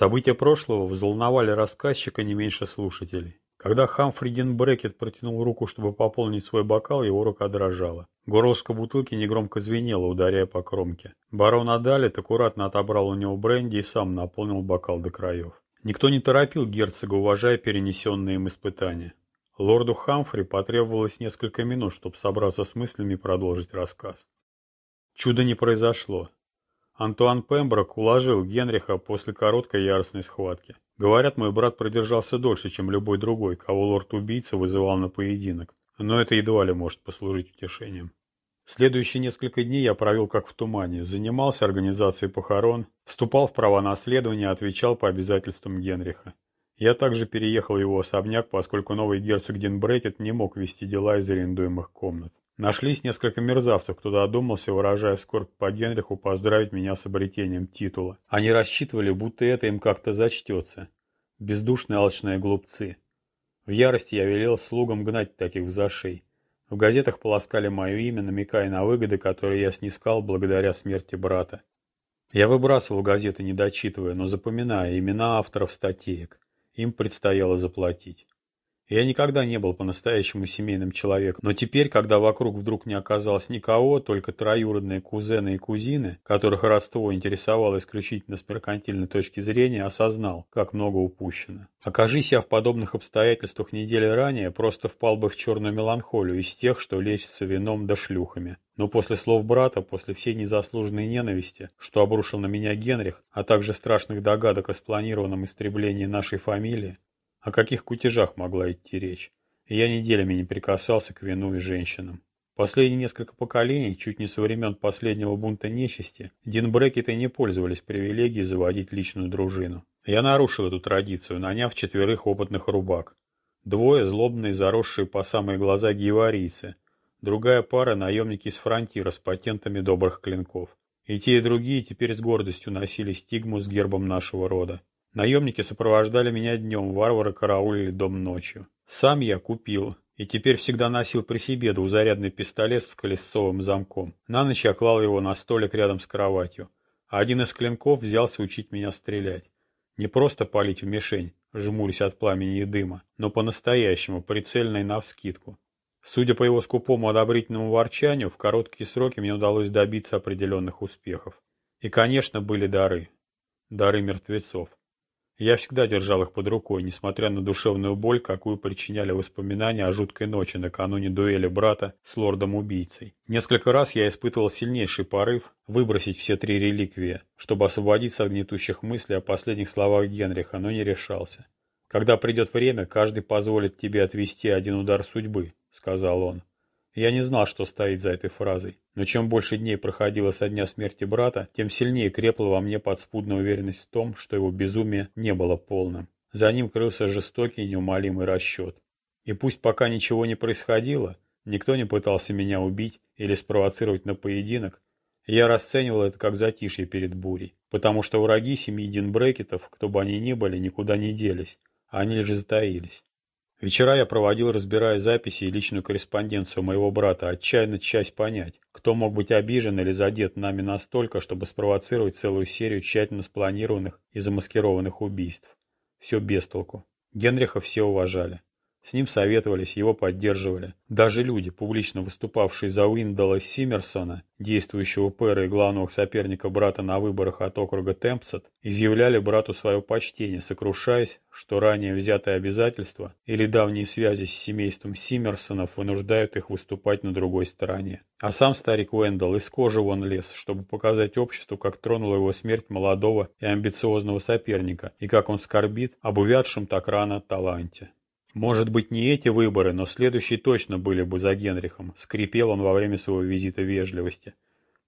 События прошлого взволновали рассказчика не меньше слушателей. Когда Хамфри Брекет протянул руку, чтобы пополнить свой бокал, его рука дрожала. Горлышко бутылки негромко звенело, ударяя по кромке. Барон Адалит аккуратно отобрал у него бренди и сам наполнил бокал до краев. Никто не торопил герцога, уважая перенесенные им испытания. Лорду Хамфри потребовалось несколько минут, чтобы собраться с мыслями и продолжить рассказ. Чудо не произошло. Антуан Пемброк уложил Генриха после короткой яростной схватки. Говорят, мой брат продержался дольше, чем любой другой, кого лорд-убийца вызывал на поединок. Но это едва ли может послужить утешением. Следующие несколько дней я провел как в тумане, занимался организацией похорон, вступал в права наследования, отвечал по обязательствам Генриха. Я также переехал его особняк, поскольку новый герцог Динбрекет не мог вести дела из арендуемых комнат. Нашлись несколько мерзавцев, кто додумался, выражая скорбь по Генриху, поздравить меня с обретением титула. Они рассчитывали, будто это им как-то зачтется. Бездушные алчные глупцы. В ярости я велел слугам гнать таких в зашей. В газетах полоскали мое имя, намекая на выгоды, которые я снискал благодаря смерти брата. Я выбрасывал газеты, не дочитывая, но запоминая имена авторов статеек. Им предстояло заплатить. Я никогда не был по-настоящему семейным человеком, но теперь, когда вокруг вдруг не оказалось никого, только троюродные кузены и кузины, которых родство интересовало исключительно с меркантильной точки зрения, осознал, как много упущено. Окажись я в подобных обстоятельствах недели ранее, просто впал бы в черную меланхолию из тех, что лечится вином да шлюхами. Но после слов брата, после всей незаслуженной ненависти, что обрушил на меня Генрих, а также страшных догадок о спланированном истреблении нашей фамилии, о каких кутежах могла идти речь? я неделями не прикасался к вину и женщинам. Последние несколько поколений, чуть не со времен последнего бунта нечисти, Динбрекеты не пользовались привилегией заводить личную дружину. Я нарушил эту традицию, наняв четверых опытных рубак. Двое злобные, заросшие по самые глаза геварийцы, другая пара наемники из фронтира с патентами добрых клинков. И те, и другие теперь с гордостью носили стигму с гербом нашего рода. Наемники сопровождали меня днем, варвары караулили дом ночью. Сам я купил, и теперь всегда носил при себе двузарядный пистолет с колесовым замком. На ночь я клал его на столик рядом с кроватью. А один из клинков взялся учить меня стрелять. Не просто палить в мишень, жмурясь от пламени и дыма, но по-настоящему, прицельно и навскидку. Судя по его скупому одобрительному ворчанию, в короткие сроки мне удалось добиться определенных успехов. И, конечно, были дары. Дары мертвецов. Я всегда держал их под рукой, несмотря на душевную боль, какую причиняли воспоминания о жуткой ночи накануне дуэли брата с лордом-убийцей. Несколько раз я испытывал сильнейший порыв выбросить все три реликвии, чтобы освободиться от гнетущих мыслей о последних словах Генриха, но не решался. «Когда придет время, каждый позволит тебе отвести один удар судьбы», — сказал он. Я не знал, что стоит за этой фразой, но чем больше дней проходило со дня смерти брата, тем сильнее крепла во мне подспудная уверенность в том, что его безумие не было полным. За ним крылся жестокий неумолимый расчет. И пусть пока ничего не происходило, никто не пытался меня убить или спровоцировать на поединок, я расценивал это как затишье перед бурей, потому что враги семьи Динбрекетов, кто бы они ни были, никуда не делись, а они лишь затаились. Вечера я проводил, разбирая записи и личную корреспонденцию моего брата, отчаянно часть понять, кто мог быть обижен или задет нами настолько, чтобы спровоцировать целую серию тщательно спланированных и замаскированных убийств. Все без толку. Генриха все уважали. С ним советовались, его поддерживали. Даже люди, публично выступавшие за Уиндала Симмерсона, действующего пэра и главного соперника брата на выборах от округа Темпсет, изъявляли брату свое почтение, сокрушаясь, что ранее взятые обязательства или давние связи с семейством Симмерсонов вынуждают их выступать на другой стороне. А сам старик Уэндалл из кожи вон лез, чтобы показать обществу, как тронула его смерть молодого и амбициозного соперника, и как он скорбит об увядшем так рано таланте. Может быть, не эти выборы, но следующие точно были бы за Генрихом, скрипел он во время своего визита вежливости.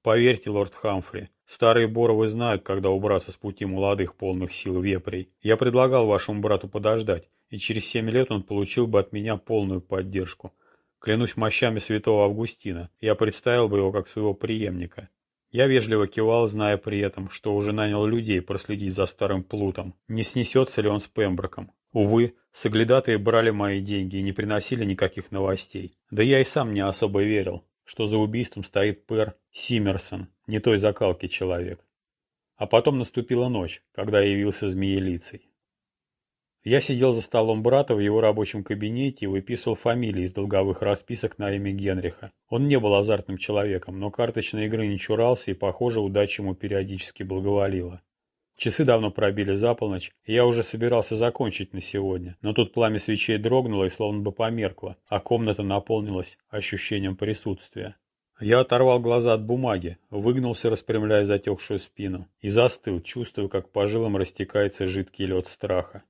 Поверьте, лорд Хамфри, старые Боровы знают, когда убраться с пути молодых полных сил вепрей. Я предлагал вашему брату подождать, и через семь лет он получил бы от меня полную поддержку. Клянусь мощами святого Августина, я представил бы его как своего преемника. Я вежливо кивал, зная при этом, что уже нанял людей проследить за старым плутом, не снесется ли он с Пемброком. Увы, соглядатые брали мои деньги и не приносили никаких новостей. Да я и сам не особо верил, что за убийством стоит Пэр Симмерсон, не той закалки человек. А потом наступила ночь, когда явился змеелицей. Я сидел за столом брата в его рабочем кабинете и выписывал фамилии из долговых расписок на имя Генриха. Он не был азартным человеком, но карточной игры не чурался и, похоже, удача ему периодически благоволила. Часы давно пробили за полночь, и я уже собирался закончить на сегодня, но тут пламя свечей дрогнуло и словно бы померкло, а комната наполнилась ощущением присутствия. Я оторвал глаза от бумаги, выгнулся, распрямляя затекшую спину, и застыл, чувствуя, как по жилам растекается жидкий лед страха.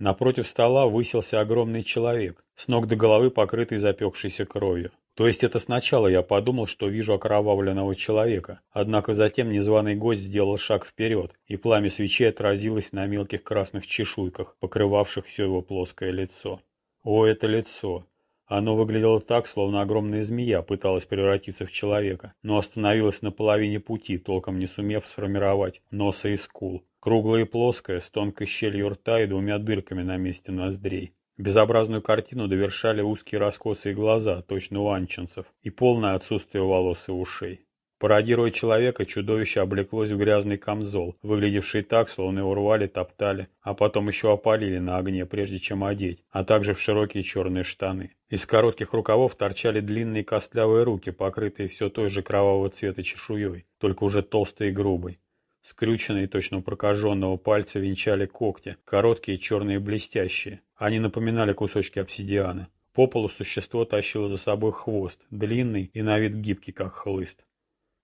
Напротив стола высился огромный человек, с ног до головы покрытый запекшейся кровью. То есть это сначала я подумал, что вижу окровавленного человека, однако затем незваный гость сделал шаг вперед, и пламя свечи отразилось на мелких красных чешуйках, покрывавших все его плоское лицо. О, это лицо! Оно выглядело так, словно огромная змея пыталась превратиться в человека, но остановилась на половине пути, толком не сумев сформировать носа и скул. Круглое и плоское, с тонкой щелью рта и двумя дырками на месте ноздрей. Безобразную картину довершали узкие раскосые глаза, точно у анченцев, и полное отсутствие волос и ушей. Пародируя человека, чудовище облеклось в грязный камзол, выглядевший так, словно его рвали, топтали, а потом еще опалили на огне, прежде чем одеть, а также в широкие черные штаны. Из коротких рукавов торчали длинные костлявые руки, покрытые все той же кровавого цвета чешуей, только уже толстой и грубой. Скрюченные, точно прокаженного пальца венчали когти, короткие, черные блестящие. Они напоминали кусочки обсидиана. По полу существо тащило за собой хвост, длинный и на вид гибкий, как хлыст.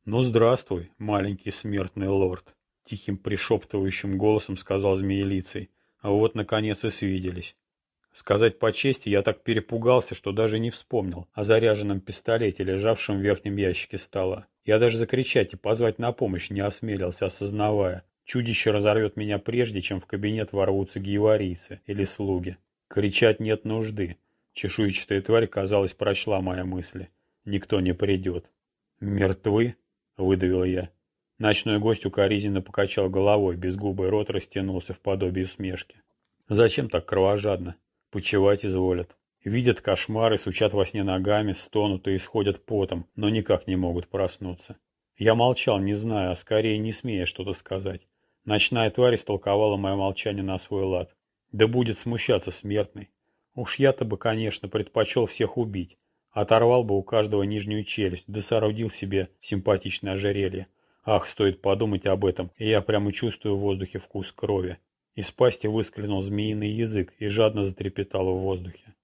«Ну, здравствуй, маленький смертный лорд», — тихим пришептывающим голосом сказал змеелицей. «А вот, наконец, и свиделись». Сказать по чести, я так перепугался, что даже не вспомнил о заряженном пистолете, лежавшем в верхнем ящике стола. Я даже закричать и позвать на помощь не осмелился, осознавая. Чудище разорвет меня прежде, чем в кабинет ворвутся гиеварийцы или слуги. Кричать нет нужды. Чешуйчатая тварь, казалось, прочла мои мысли. Никто не придет. «Мертвы?» — выдавил я. Ночной гость укоризненно покачал головой, безгубый рот растянулся в подобие усмешки. «Зачем так кровожадно? Почевать изволят. Видят кошмары, сучат во сне ногами, стонут и исходят потом, но никак не могут проснуться. Я молчал, не зная, а скорее не смея что-то сказать. Ночная тварь истолковала мое молчание на свой лад. Да будет смущаться смертный. Уж я-то бы, конечно, предпочел всех убить, Оторвал бы у каждого нижнюю челюсть, да соорудил себе симпатичное ожерелье. Ах, стоит подумать об этом, и я прямо чувствую в воздухе вкус крови. Из пасти выскользнул змеиный язык и жадно затрепетал в воздухе.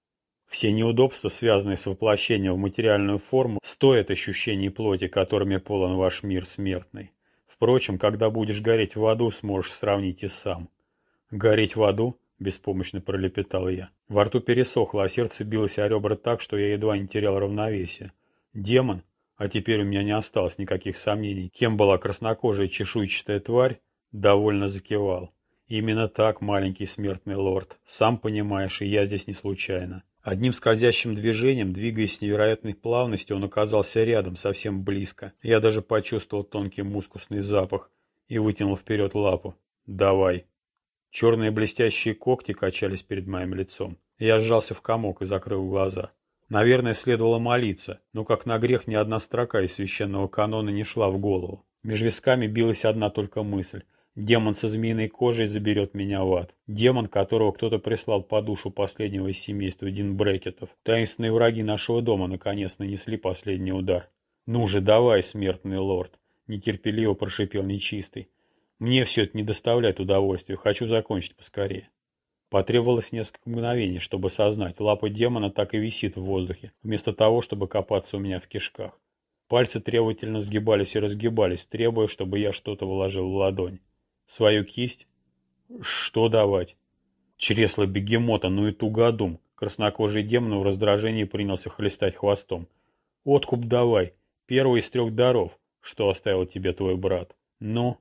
Все неудобства, связанные с воплощением в материальную форму, стоят ощущений плоти, которыми полон ваш мир смертный. Впрочем, когда будешь гореть в аду, сможешь сравнить и сам. Гореть в аду? беспомощно пролепетал я. Во рту пересохло, а сердце билось о ребра так, что я едва не терял равновесие. Демон? А теперь у меня не осталось никаких сомнений. Кем была краснокожая чешуйчатая тварь? Довольно закивал. Именно так, маленький смертный лорд. Сам понимаешь, и я здесь не случайно. Одним скользящим движением, двигаясь с невероятной плавностью, он оказался рядом, совсем близко. Я даже почувствовал тонкий мускусный запах и вытянул вперед лапу. «Давай». Черные блестящие когти качались перед моим лицом. Я сжался в комок и закрыл глаза. Наверное, следовало молиться, но как на грех ни одна строка из священного канона не шла в голову. Меж висками билась одна только мысль. Демон со змеиной кожей заберет меня в ад. Демон, которого кто-то прислал по душу последнего из семейства Дин Брекетов. Таинственные враги нашего дома наконец нанесли последний удар. «Ну же, давай, смертный лорд!» — нетерпеливо прошипел нечистый. Мне все это не доставляет удовольствия, хочу закончить поскорее. Потребовалось несколько мгновений, чтобы осознать, лапа демона так и висит в воздухе, вместо того, чтобы копаться у меня в кишках. Пальцы требовательно сгибались и разгибались, требуя, чтобы я что-то вложил в ладонь. Свою кисть? Что давать? Чресло бегемота, ну и тугодум. Краснокожий демон в раздражении принялся хлестать хвостом. Откуп давай. Первый из трех даров, что оставил тебе твой брат. Ну?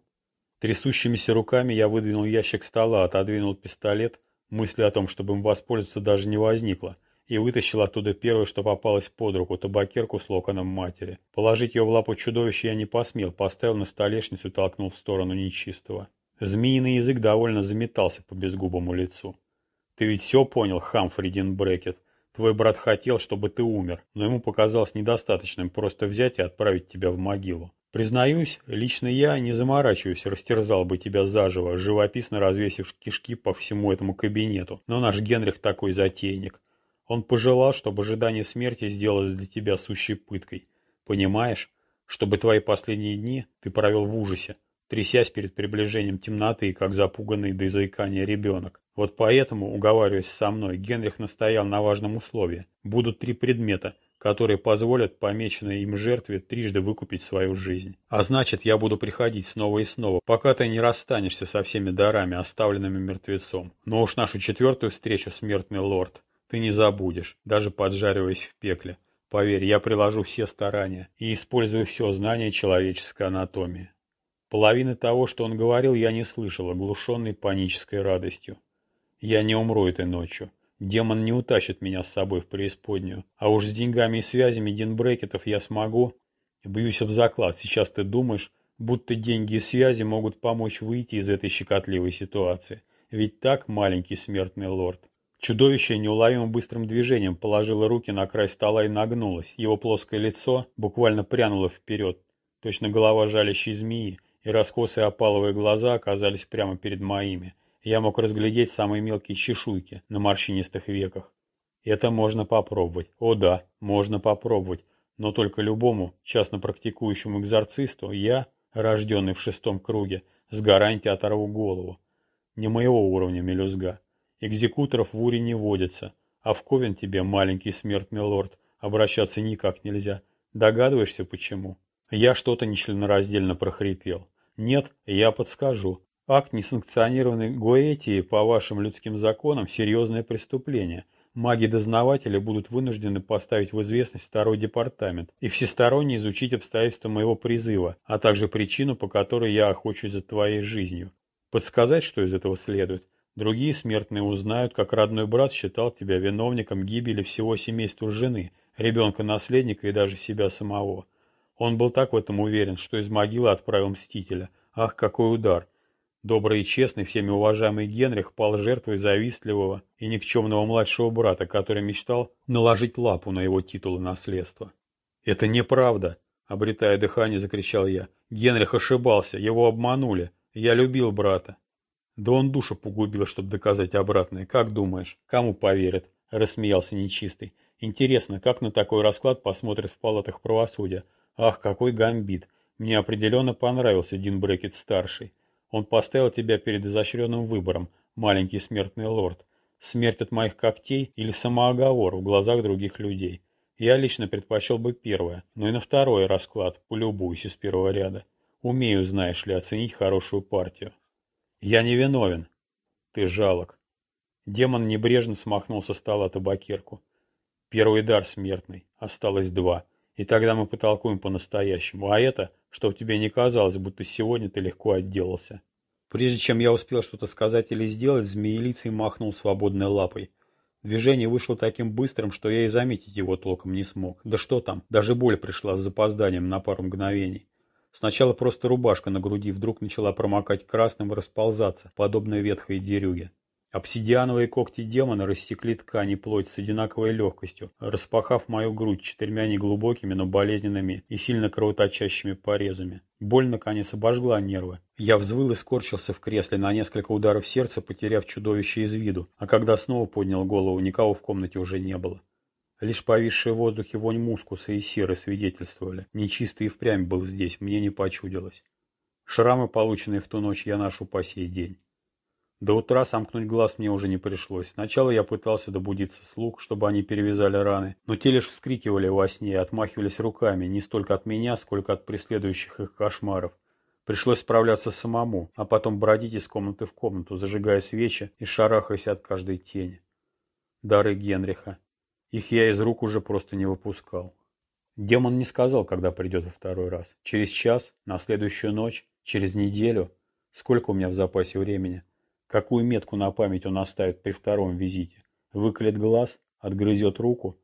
Трясущимися руками я выдвинул ящик стола, отодвинул пистолет, мысли о том, чтобы им воспользоваться даже не возникло, и вытащил оттуда первое, что попалось под руку, табакерку с локоном матери. Положить ее в лапу чудовища я не посмел, поставил на столешницу и толкнул в сторону нечистого. Змеиный язык довольно заметался по безгубому лицу. «Ты ведь все понял, Хамфри Дин Брекет. Твой брат хотел, чтобы ты умер, но ему показалось недостаточным просто взять и отправить тебя в могилу. Признаюсь, лично я не заморачиваюсь, растерзал бы тебя заживо, живописно развесив кишки по всему этому кабинету. Но наш Генрих такой затейник. Он пожелал, чтобы ожидание смерти сделалось для тебя сущей пыткой. Понимаешь? Чтобы твои последние дни ты провел в ужасе, трясясь перед приближением темноты, как запуганный до заикания ребенок. Вот поэтому, уговариваясь со мной, Генрих настоял на важном условии. Будут три предмета, которые позволят помеченной им жертве трижды выкупить свою жизнь. А значит, я буду приходить снова и снова, пока ты не расстанешься со всеми дарами, оставленными мертвецом. Но уж нашу четвертую встречу, смертный лорд, ты не забудешь, даже поджариваясь в пекле. Поверь, я приложу все старания и использую все знание человеческой анатомии. Половины того, что он говорил, я не слышал, оглушенный панической радостью. Я не умру этой ночью. Демон не утащит меня с собой в преисподнюю. А уж с деньгами и связями Динбрекетов я смогу. Бьюсь об заклад. Сейчас ты думаешь, будто деньги и связи могут помочь выйти из этой щекотливой ситуации. Ведь так, маленький смертный лорд. Чудовище неуловимым быстрым движением положило руки на край стола и нагнулось. Его плоское лицо буквально прянуло вперед. Точно голова жалящей змеи, и раскосые опаловые глаза оказались прямо перед моими. Я мог разглядеть самые мелкие чешуйки на морщинистых веках. Это можно попробовать. О да, можно попробовать. Но только любому частно практикующему экзорцисту я, рожденный в шестом круге, с гарантией оторву голову. Не моего уровня мелюзга. Экзекуторов в Уре не водится, а в Ковен тебе, маленький смертный лорд, обращаться никак нельзя. Догадываешься, почему? Я что-то нечленораздельно прохрипел. Нет, я подскажу. Акт, несанкционированный Гоэтии по вашим людским законам, серьезное преступление. Маги-дознаватели будут вынуждены поставить в известность второй департамент и всесторонне изучить обстоятельства моего призыва, а также причину, по которой я охочусь за твоей жизнью. Подсказать, что из этого следует? Другие смертные узнают, как родной брат считал тебя виновником гибели всего семейства жены, ребенка-наследника и даже себя самого. Он был так в этом уверен, что из могилы отправил мстителя. Ах, какой удар! Добрый и честный, всеми уважаемый Генрих пал жертвой завистливого и никчемного младшего брата, который мечтал наложить лапу на его титул и наследство. «Это неправда!» — обретая дыхание, закричал я. «Генрих ошибался, его обманули. Я любил брата». «Да он душу погубил, чтобы доказать обратное. Как думаешь, кому поверят?» — рассмеялся нечистый. «Интересно, как на такой расклад посмотрят в палатах правосудия? Ах, какой гамбит! Мне определенно понравился Дин Брекет-старший. Он поставил тебя перед изощренным выбором, маленький смертный лорд. Смерть от моих когтей или самооговор в глазах других людей. Я лично предпочел бы первое, но и на второй расклад полюбуюсь из первого ряда. Умею, знаешь ли, оценить хорошую партию. Я не виновен. Ты жалок. Демон небрежно смахнул со стола табакерку. Первый дар смертный. Осталось два. И тогда мы потолкуем по-настоящему. А это чтобы тебе не казалось, будто сегодня ты легко отделался. Прежде чем я успел что-то сказать или сделать, змеелицей махнул свободной лапой. Движение вышло таким быстрым, что я и заметить его толком не смог. Да что там, даже боль пришла с запозданием на пару мгновений. Сначала просто рубашка на груди вдруг начала промокать красным и расползаться, подобно ветхой дерюге. Обсидиановые когти демона рассекли ткань и плоть с одинаковой легкостью, распахав мою грудь четырьмя неглубокими, но болезненными и сильно кровоточащими порезами. Боль, наконец, обожгла нервы. Я взвыл и скорчился в кресле на несколько ударов сердца, потеряв чудовище из виду, а когда снова поднял голову, никого в комнате уже не было. Лишь повисшие в воздухе вонь мускуса и серы свидетельствовали. Нечистый и впрямь был здесь, мне не почудилось. Шрамы, полученные в ту ночь, я ношу по сей день. До утра сомкнуть глаз мне уже не пришлось. Сначала я пытался добудиться слуг, чтобы они перевязали раны, но те лишь вскрикивали во сне и отмахивались руками, не столько от меня, сколько от преследующих их кошмаров. Пришлось справляться самому, а потом бродить из комнаты в комнату, зажигая свечи и шарахаясь от каждой тени. Дары Генриха. Их я из рук уже просто не выпускал. Демон не сказал, когда придет во второй раз. Через час, на следующую ночь, через неделю. Сколько у меня в запасе времени? Какую метку на память он оставит при втором визите? Выколет глаз? Отгрызет руку?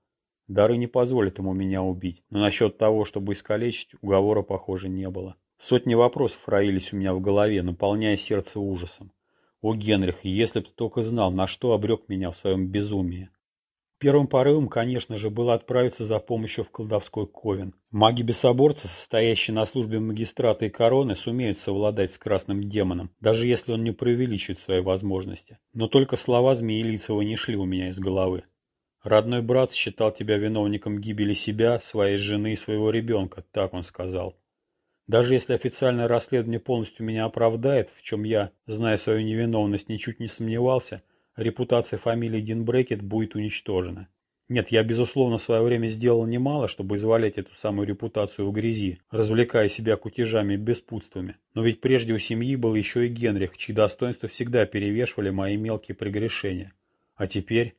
Дары не позволят ему меня убить, но насчет того, чтобы искалечить, уговора, похоже, не было. Сотни вопросов роились у меня в голове, наполняя сердце ужасом. О, Генрих, если бы ты только знал, на что обрек меня в своем безумии. Первым порывом, конечно же, было отправиться за помощью в колдовской ковен. Маги-бесоборцы, состоящие на службе магистрата и короны, сумеют совладать с красным демоном, даже если он не преувеличивает свои возможности. Но только слова Змеелицева не шли у меня из головы. Родной брат считал тебя виновником гибели себя, своей жены и своего ребенка, так он сказал. Даже если официальное расследование полностью меня оправдает, в чем я, зная свою невиновность, ничуть не сомневался, репутация фамилии Динбрекет будет уничтожена. Нет, я, безусловно, в свое время сделал немало, чтобы извалять эту самую репутацию в грязи, развлекая себя кутежами и беспутствами. Но ведь прежде у семьи был еще и Генрих, чьи достоинства всегда перевешивали мои мелкие прегрешения. А теперь...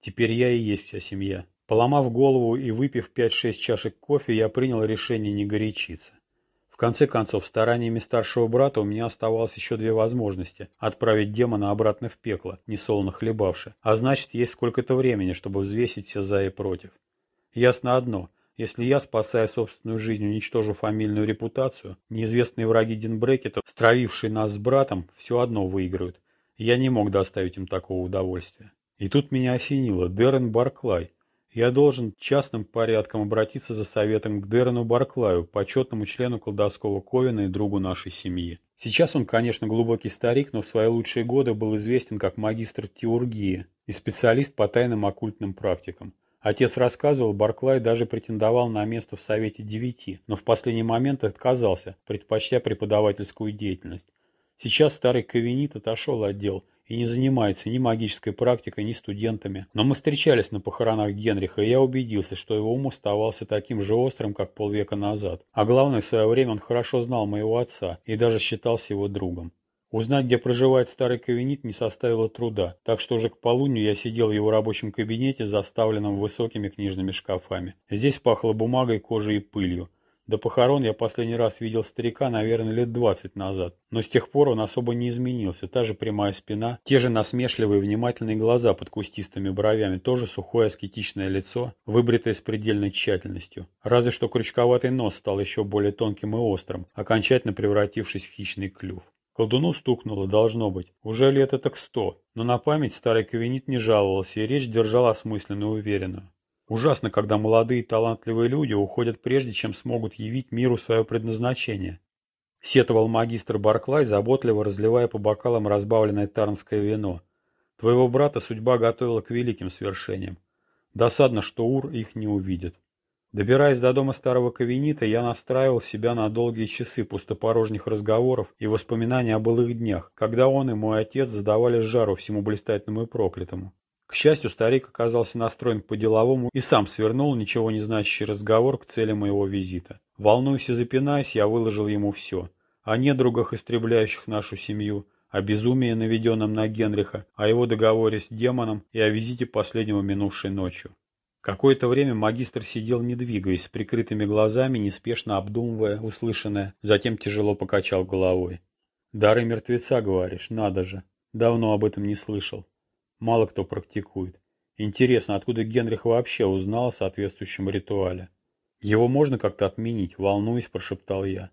Теперь я и есть вся семья. Поломав голову и выпив 5-6 чашек кофе, я принял решение не горячиться конце концов, стараниями старшего брата у меня оставалось еще две возможности – отправить демона обратно в пекло, несолоно хлебавши, а значит, есть сколько-то времени, чтобы взвесить все за и против. Ясно одно – если я, спасая собственную жизнь, уничтожу фамильную репутацию, неизвестные враги Динбрекета, стравившие нас с братом, все одно выиграют. Я не мог доставить им такого удовольствия. И тут меня осенило. Дерен Барклай – я должен частным порядком обратиться за советом к Дерену Барклаю, почетному члену колдовского ковена и другу нашей семьи. Сейчас он, конечно, глубокий старик, но в свои лучшие годы был известен как магистр теургии и специалист по тайным оккультным практикам. Отец рассказывал, Барклай даже претендовал на место в Совете Девяти, но в последний момент отказался, предпочтя преподавательскую деятельность. Сейчас старый Кавенит отошел от дел и не занимается ни магической практикой, ни студентами. Но мы встречались на похоронах Генриха, и я убедился, что его ум оставался таким же острым, как полвека назад. А главное, в свое время он хорошо знал моего отца и даже считался его другом. Узнать, где проживает старый кавенит, не составило труда, так что уже к полудню я сидел в его рабочем кабинете, заставленном высокими книжными шкафами. Здесь пахло бумагой, кожей и пылью. До похорон я последний раз видел старика, наверное, лет двадцать назад. Но с тех пор он особо не изменился. Та же прямая спина, те же насмешливые внимательные глаза под кустистыми бровями, тоже сухое аскетичное лицо, выбритое с предельной тщательностью. Разве что крючковатый нос стал еще более тонким и острым, окончательно превратившись в хищный клюв. Колдуну стукнуло, должно быть. Уже лет это к сто. Но на память старый кавенит не жаловался, и речь держал осмысленную и уверенную. Ужасно, когда молодые талантливые люди уходят прежде, чем смогут явить миру свое предназначение. Сетовал магистр Барклай, заботливо разливая по бокалам разбавленное тарнское вино. Твоего брата судьба готовила к великим свершениям. Досадно, что Ур их не увидит. Добираясь до дома старого Кавенита, я настраивал себя на долгие часы пустопорожних разговоров и воспоминаний о былых днях, когда он и мой отец задавали жару всему блистательному и проклятому. К счастью, старик оказался настроен по-деловому и сам свернул ничего не значащий разговор к цели моего визита. Волнуясь и запинаясь, я выложил ему все. О недругах, истребляющих нашу семью, о безумии, наведенном на Генриха, о его договоре с демоном и о визите последнего минувшей ночью. Какое-то время магистр сидел не двигаясь, с прикрытыми глазами, неспешно обдумывая услышанное, затем тяжело покачал головой. «Дары мертвеца, говоришь, надо же. Давно об этом не слышал мало кто практикует. Интересно, откуда Генрих вообще узнал о соответствующем ритуале? Его можно как-то отменить, волнуюсь, прошептал я.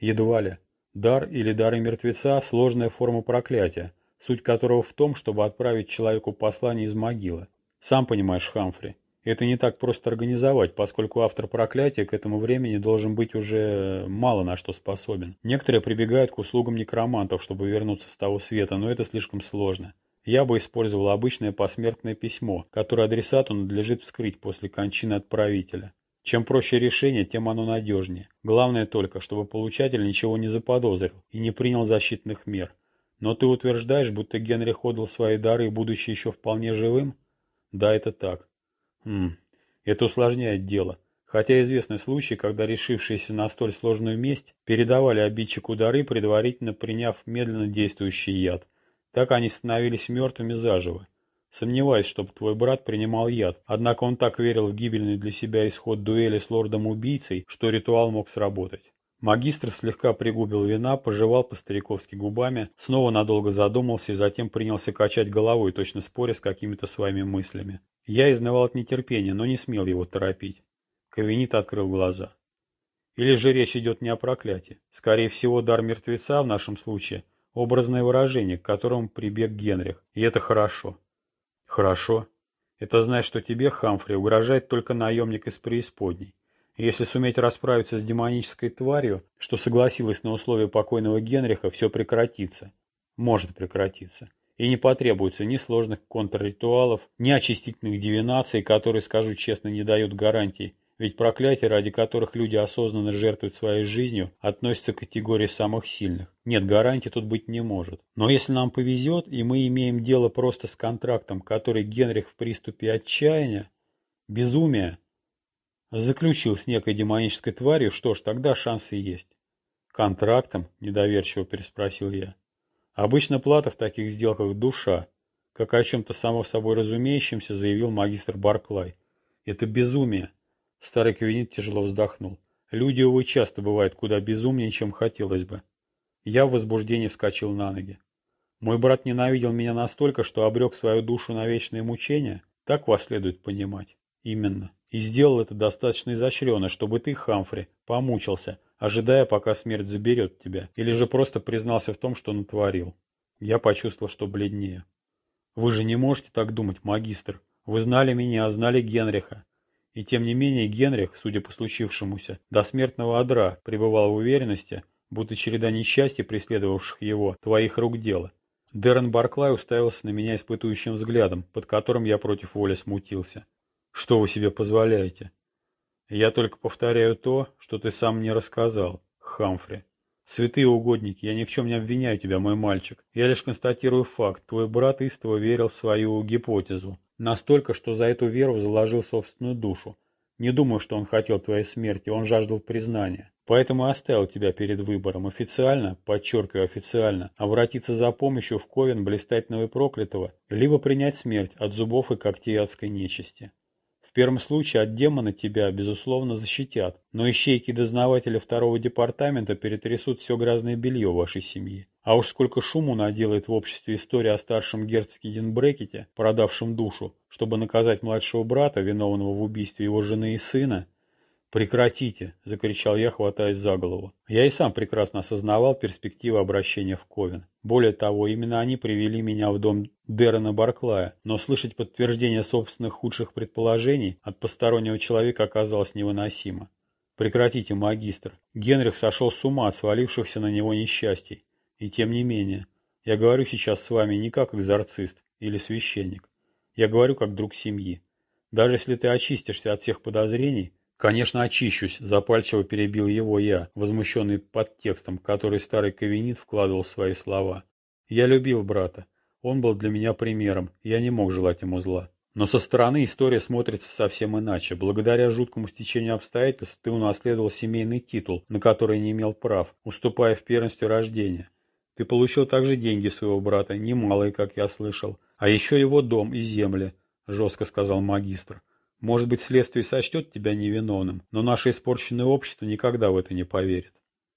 Едва ли. Дар или дары мертвеца – сложная форма проклятия, суть которого в том, чтобы отправить человеку послание из могилы. Сам понимаешь, Хамфри, это не так просто организовать, поскольку автор проклятия к этому времени должен быть уже мало на что способен. Некоторые прибегают к услугам некромантов, чтобы вернуться с того света, но это слишком сложно. Я бы использовал обычное посмертное письмо, которое адресату надлежит вскрыть после кончины отправителя. Чем проще решение, тем оно надежнее. Главное только, чтобы получатель ничего не заподозрил и не принял защитных мер. Но ты утверждаешь, будто Генрих отдал свои дары, будучи еще вполне живым? Да, это так. Хм, это усложняет дело. Хотя известны случаи, когда решившиеся на столь сложную месть передавали обидчику дары, предварительно приняв медленно действующий яд. Так они становились мертвыми заживо. Сомневаюсь, чтобы твой брат принимал яд, однако он так верил в гибельный для себя исход дуэли с лордом-убийцей, что ритуал мог сработать. Магистр слегка пригубил вина, пожевал по-стариковски губами, снова надолго задумался и затем принялся качать головой, точно споря с какими-то своими мыслями. Я изнывал от нетерпения, но не смел его торопить. Кавенит открыл глаза. Или же речь идет не о проклятии. Скорее всего, дар мертвеца в нашем случае – Образное выражение, к которому прибег Генрих. И это хорошо. Хорошо. Это значит, что тебе, Хамфри, угрожает только наемник из преисподней. Если суметь расправиться с демонической тварью, что согласилась на условия покойного Генриха, все прекратится. Может прекратиться. И не потребуется ни сложных контрритуалов, ни очистительных дивинаций, которые, скажу честно, не дают гарантий, ведь проклятия, ради которых люди осознанно жертвуют своей жизнью, относятся к категории самых сильных. Нет, гарантий тут быть не может. Но если нам повезет, и мы имеем дело просто с контрактом, который Генрих в приступе отчаяния, безумия, Заключил с некой демонической тварью, что ж, тогда шансы есть. Контрактом? Недоверчиво переспросил я. Обычно плата в таких сделках душа, как о чем-то само собой разумеющемся заявил магистр Барклай. Это безумие. Старый кавенит тяжело вздохнул. Люди, увы, часто бывают куда безумнее, чем хотелось бы. Я в возбуждении вскочил на ноги. Мой брат ненавидел меня настолько, что обрек свою душу на вечные мучения? Так вас следует понимать. Именно. И сделал это достаточно изощренно, чтобы ты, Хамфри, помучился, ожидая, пока смерть заберет тебя, или же просто признался в том, что натворил. Я почувствовал, что бледнее. Вы же не можете так думать, магистр. Вы знали меня, знали Генриха. И тем не менее Генрих, судя по случившемуся, до смертного одра пребывал в уверенности, будто череда несчастья, преследовавших его, твоих рук дело. Дэрон Барклай уставился на меня испытующим взглядом, под которым я против воли смутился. Что вы себе позволяете? Я только повторяю то, что ты сам мне рассказал, Хамфри. Святые угодники, я ни в чем не обвиняю тебя, мой мальчик. Я лишь констатирую факт. Твой брат истово верил в свою гипотезу. Настолько, что за эту веру заложил собственную душу. Не думаю, что он хотел твоей смерти, он жаждал признания. Поэтому оставил тебя перед выбором официально, подчеркиваю официально, обратиться за помощью в ковен блистательного и проклятого, либо принять смерть от зубов и когтей адской нечисти первом случае от демона тебя, безусловно, защитят, но ищейки дознавателя второго департамента перетрясут все грязное белье вашей семьи. А уж сколько шуму наделает в обществе история о старшем герцоге Динбрекете, продавшем душу, чтобы наказать младшего брата, виновного в убийстве его жены и сына, «Прекратите!» – закричал я, хватаясь за голову. Я и сам прекрасно осознавал перспективы обращения в Ковен. Более того, именно они привели меня в дом Дэрона Барклая, но слышать подтверждение собственных худших предположений от постороннего человека оказалось невыносимо. «Прекратите, магистр!» Генрих сошел с ума от свалившихся на него несчастий. И тем не менее, я говорю сейчас с вами не как экзорцист или священник. Я говорю как друг семьи. Даже если ты очистишься от всех подозрений, «Конечно, очищусь», – запальчиво перебил его я, возмущенный подтекстом, который старый кавенит вкладывал в свои слова. «Я любил брата. Он был для меня примером, я не мог желать ему зла. Но со стороны история смотрится совсем иначе. Благодаря жуткому стечению обстоятельств ты унаследовал семейный титул, на который не имел прав, уступая в первенстве рождения. Ты получил также деньги своего брата, немалые, как я слышал, а еще его дом и земли», – жестко сказал магистр. Может быть, следствие сочтет тебя невиновным, но наше испорченное общество никогда в это не поверит.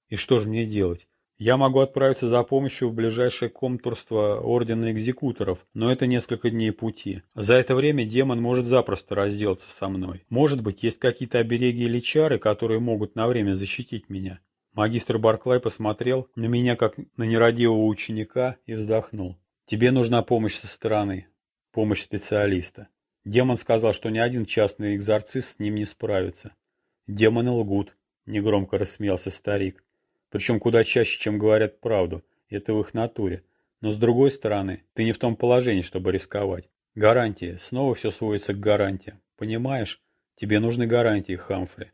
И что же мне делать? Я могу отправиться за помощью в ближайшее комтурство Ордена Экзекуторов, но это несколько дней пути. За это время демон может запросто разделаться со мной. Может быть, есть какие-то обереги или чары, которые могут на время защитить меня. Магистр Барклай посмотрел на меня, как на нерадивого ученика, и вздохнул. Тебе нужна помощь со стороны, помощь специалиста. Демон сказал, что ни один частный экзорцист с ним не справится. Демоны лгут, негромко рассмеялся старик. Причем куда чаще, чем говорят правду. Это в их натуре. Но с другой стороны, ты не в том положении, чтобы рисковать. Гарантии. Снова все сводится к гарантиям. Понимаешь? Тебе нужны гарантии, Хамфри.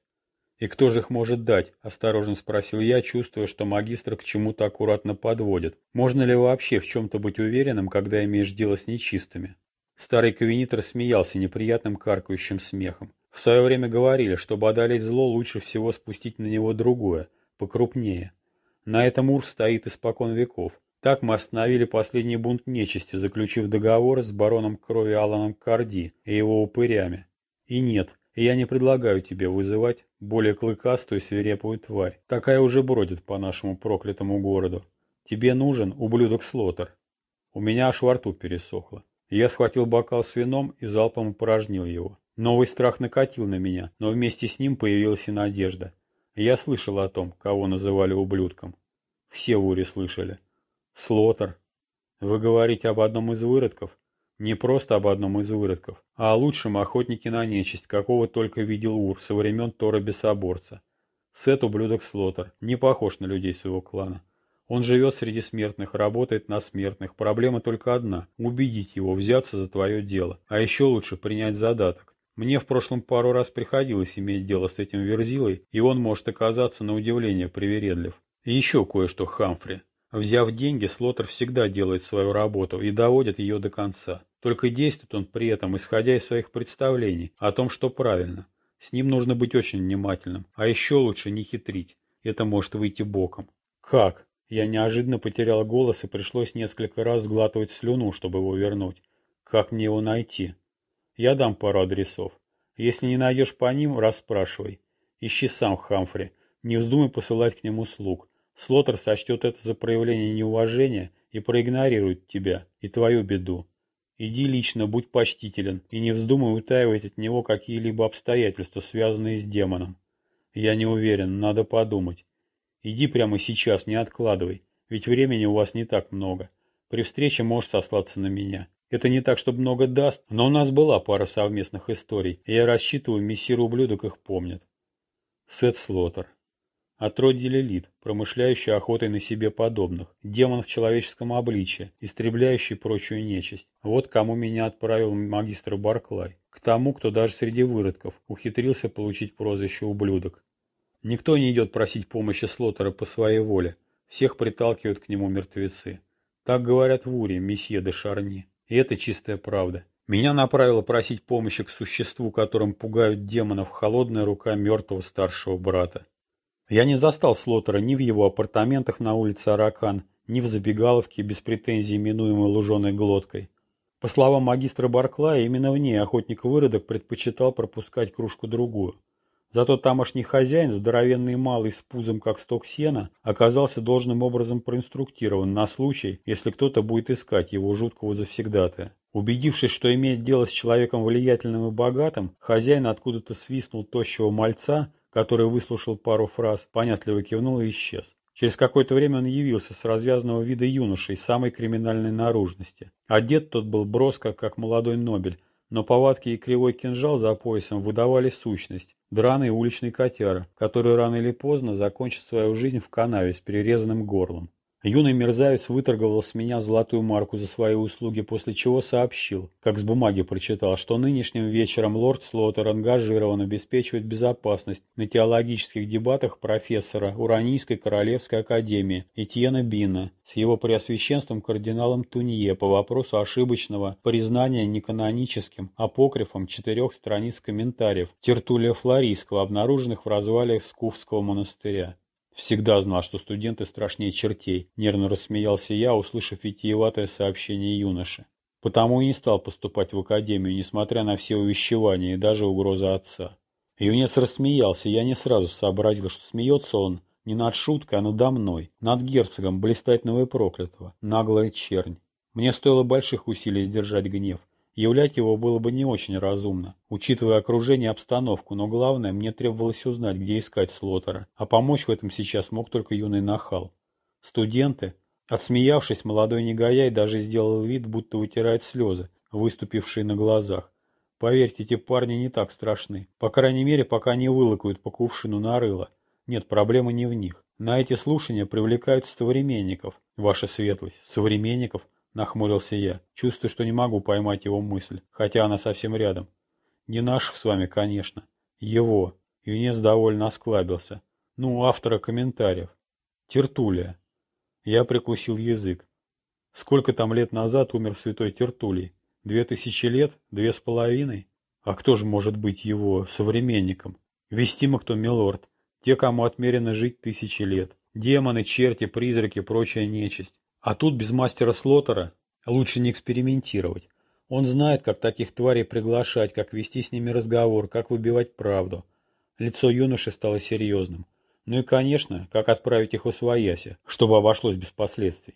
«И кто же их может дать?» – осторожно спросил я, чувствуя, что магистр к чему-то аккуратно подводит. «Можно ли вообще в чем-то быть уверенным, когда имеешь дело с нечистыми?» Старый кавенитор смеялся неприятным каркающим смехом. В свое время говорили, чтобы одолеть зло, лучше всего спустить на него другое, покрупнее. На этом Ур стоит испокон веков. Так мы остановили последний бунт нечисти, заключив договор с бароном крови Аланом Карди и его упырями. И нет, я не предлагаю тебе вызывать более клыкастую свирепую тварь. Такая уже бродит по нашему проклятому городу. Тебе нужен ублюдок Слотер. У меня аж во рту пересохло. Я схватил бокал с вином и залпом опорожнил его. Новый страх накатил на меня, но вместе с ним появилась и надежда. Я слышал о том, кого называли ублюдком. Все в Уре слышали. Слотер. Вы говорите об одном из выродков? Не просто об одном из выродков, а о лучшем охотнике на нечисть, какого только видел Ур со времен Тора Бесоборца. Сет ублюдок Слотер, не похож на людей своего клана. Он живет среди смертных, работает на смертных. Проблема только одна – убедить его взяться за твое дело. А еще лучше принять задаток. Мне в прошлом пару раз приходилось иметь дело с этим Верзилой, и он может оказаться на удивление привередлив. И еще кое-что Хамфри. Взяв деньги, Слотер всегда делает свою работу и доводит ее до конца. Только действует он при этом, исходя из своих представлений о том, что правильно. С ним нужно быть очень внимательным, а еще лучше не хитрить. Это может выйти боком. Как? Я неожиданно потерял голос и пришлось несколько раз сглатывать слюну, чтобы его вернуть. Как мне его найти? Я дам пару адресов. Если не найдешь по ним, расспрашивай. Ищи сам Хамфри. Не вздумай посылать к нему слуг. Слотер сочтет это за проявление неуважения и проигнорирует тебя и твою беду. Иди лично, будь почтителен и не вздумай утаивать от него какие-либо обстоятельства, связанные с демоном. Я не уверен, надо подумать. Иди прямо сейчас, не откладывай, ведь времени у вас не так много. При встрече можешь сослаться на меня. Это не так, чтобы много даст, но у нас была пара совместных историй, и я рассчитываю, мессир-ублюдок их помнит. Сет Слотер. Отродье Лилит, промышляющий охотой на себе подобных, демон в человеческом обличье, истребляющий прочую нечисть. Вот кому меня отправил магистр Барклай. К тому, кто даже среди выродков ухитрился получить прозвище «ублюдок». Никто не идет просить помощи Слотера по своей воле. Всех приталкивают к нему мертвецы. Так говорят в Уре, месье де Шарни. И это чистая правда. Меня направило просить помощи к существу, которым пугают демонов холодная рука мертвого старшего брата. Я не застал Слотера ни в его апартаментах на улице Аракан, ни в забегаловке без претензий, именуемой луженой глоткой. По словам магистра Барклая, именно в ней охотник-выродок предпочитал пропускать кружку-другую. Зато тамошний хозяин, здоровенный малый с пузом как сток сена, оказался должным образом проинструктирован на случай, если кто-то будет искать его жуткого завсегдатая. Убедившись, что имеет дело с человеком влиятельным и богатым, хозяин откуда-то свистнул тощего мальца, который выслушал пару фраз, понятливо кивнул и исчез. Через какое-то время он явился с развязанного вида юношей самой криминальной наружности. Одет тот был броско, как молодой Нобель, но повадки и кривой кинжал за поясом выдавали сущность. Драный уличный котяра, который рано или поздно закончит свою жизнь в канаве с перерезанным горлом. Юный мерзавец выторговал с меня золотую марку за свои услуги, после чего сообщил, как с бумаги прочитал, что нынешним вечером лорд Слоттер ангажирован обеспечивать безопасность на теологических дебатах профессора Уранийской Королевской Академии Этьена Бина с его преосвященством кардиналом Тунье по вопросу ошибочного признания неканоническим апокрифом четырех страниц комментариев Тертулия Флорийского, обнаруженных в развалиях Скуфского монастыря. Всегда знал, что студенты страшнее чертей. Нервно рассмеялся я, услышав витиеватое сообщение юноши. Потому и не стал поступать в академию, несмотря на все увещевания и даже угрозы отца. Юнец рассмеялся, я не сразу сообразил, что смеется он не над шуткой, а надо мной, над герцогом блистательного и проклятого, наглая чернь. Мне стоило больших усилий сдержать гнев. Являть его было бы не очень разумно, учитывая окружение и обстановку, но главное, мне требовалось узнать, где искать Слотера, а помочь в этом сейчас мог только юный нахал. Студенты, отсмеявшись, молодой негодяй даже сделал вид, будто вытирает слезы, выступившие на глазах. Поверьте, эти парни не так страшны, по крайней мере, пока не вылакают по кувшину на рыло. Нет, проблема не в них. На эти слушания привлекают современников, ваша светлость, современников, Нахмурился я, чувствую, что не могу поймать его мысль, хотя она совсем рядом. Не наших с вами, конечно. Его. Юнец довольно осклабился. Ну, автора комментариев. Тертулия. Я прикусил язык. Сколько там лет назад умер святой Тертулий? Две тысячи лет? Две с половиной? А кто же может быть его современником? Вестимо кто милорд. Те, кому отмерено жить тысячи лет. Демоны, черти, призраки, прочая нечисть. А тут без мастера Слотера лучше не экспериментировать. Он знает, как таких тварей приглашать, как вести с ними разговор, как выбивать правду. Лицо юноши стало серьезным. Ну и, конечно, как отправить их в освояси, чтобы обошлось без последствий.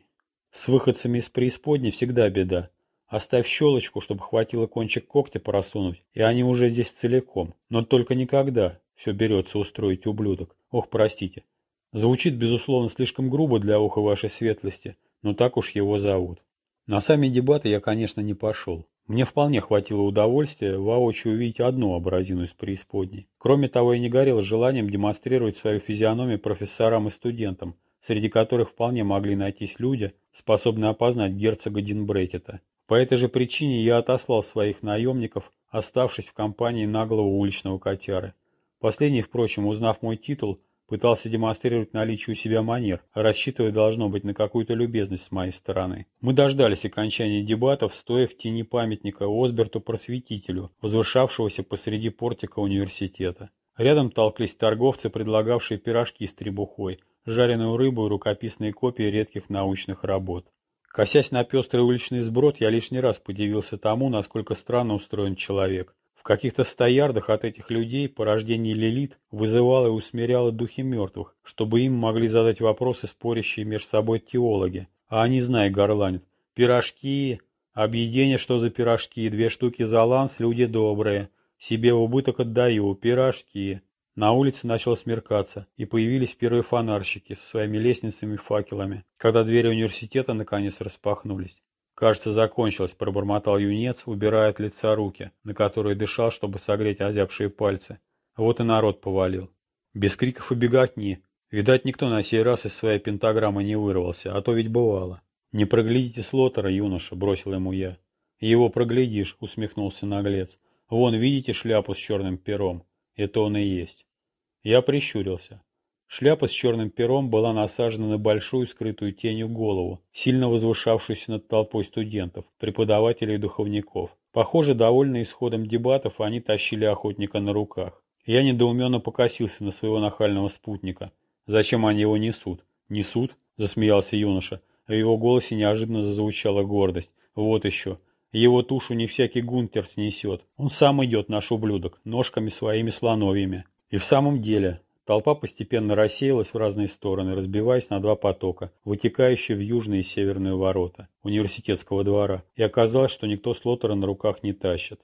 С выходцами из преисподней всегда беда. Оставь щелочку, чтобы хватило кончик когтя просунуть, и они уже здесь целиком. Но только никогда все берется устроить ублюдок. Ох, простите. Звучит, безусловно, слишком грубо для уха вашей светлости, но так уж его зовут. На сами дебаты я, конечно, не пошел. Мне вполне хватило удовольствия воочию увидеть одну образину из преисподней. Кроме того, я не горел желанием демонстрировать свою физиономию профессорам и студентам, среди которых вполне могли найтись люди, способные опознать герцога Динбрекета. По этой же причине я отослал своих наемников, оставшись в компании наглого уличного котяры. Последний, впрочем, узнав мой титул, Пытался демонстрировать наличие у себя манер, рассчитывая, должно быть, на какую-то любезность с моей стороны. Мы дождались окончания дебатов, стоя в тени памятника Осберту-просветителю, возвышавшегося посреди портика университета. Рядом толклись торговцы, предлагавшие пирожки с требухой, жареную рыбу и рукописные копии редких научных работ. Косясь на пестрый уличный сброд, я лишний раз подивился тому, насколько странно устроен человек каких-то ста ярдах от этих людей порождение Лилит вызывало и усмиряло духи мертвых, чтобы им могли задать вопросы спорящие между собой теологи. А они, знай, горланят. Пирожки, объедение, что за пирожки, две штуки за ланс, люди добрые. Себе в убыток отдаю, пирожки. На улице начало смеркаться, и появились первые фонарщики со своими лестницами и факелами, когда двери университета наконец распахнулись. «Кажется, закончилось», — пробормотал юнец, убирая от лица руки, на которые дышал, чтобы согреть озябшие пальцы. Вот и народ повалил. Без криков и беготни. Видать, никто на сей раз из своей пентаграммы не вырвался, а то ведь бывало. «Не проглядите слотера, юноша», — бросил ему я. «Его проглядишь», — усмехнулся наглец. «Вон, видите шляпу с черным пером? Это он и есть». Я прищурился. Шляпа с черным пером была насажена на большую скрытую тенью голову, сильно возвышавшуюся над толпой студентов, преподавателей и духовников. Похоже, довольные исходом дебатов, они тащили охотника на руках. Я недоуменно покосился на своего нахального спутника. Зачем они его несут? Несут? Засмеялся юноша. В его голосе неожиданно зазвучала гордость. Вот еще. Его тушу не всякий гунтер снесет. Он сам идет, наш ублюдок, ножками своими слоновьими. И в самом деле, Толпа постепенно рассеялась в разные стороны, разбиваясь на два потока, вытекающие в южные и северные ворота университетского двора, и оказалось, что никто Слоттера на руках не тащит.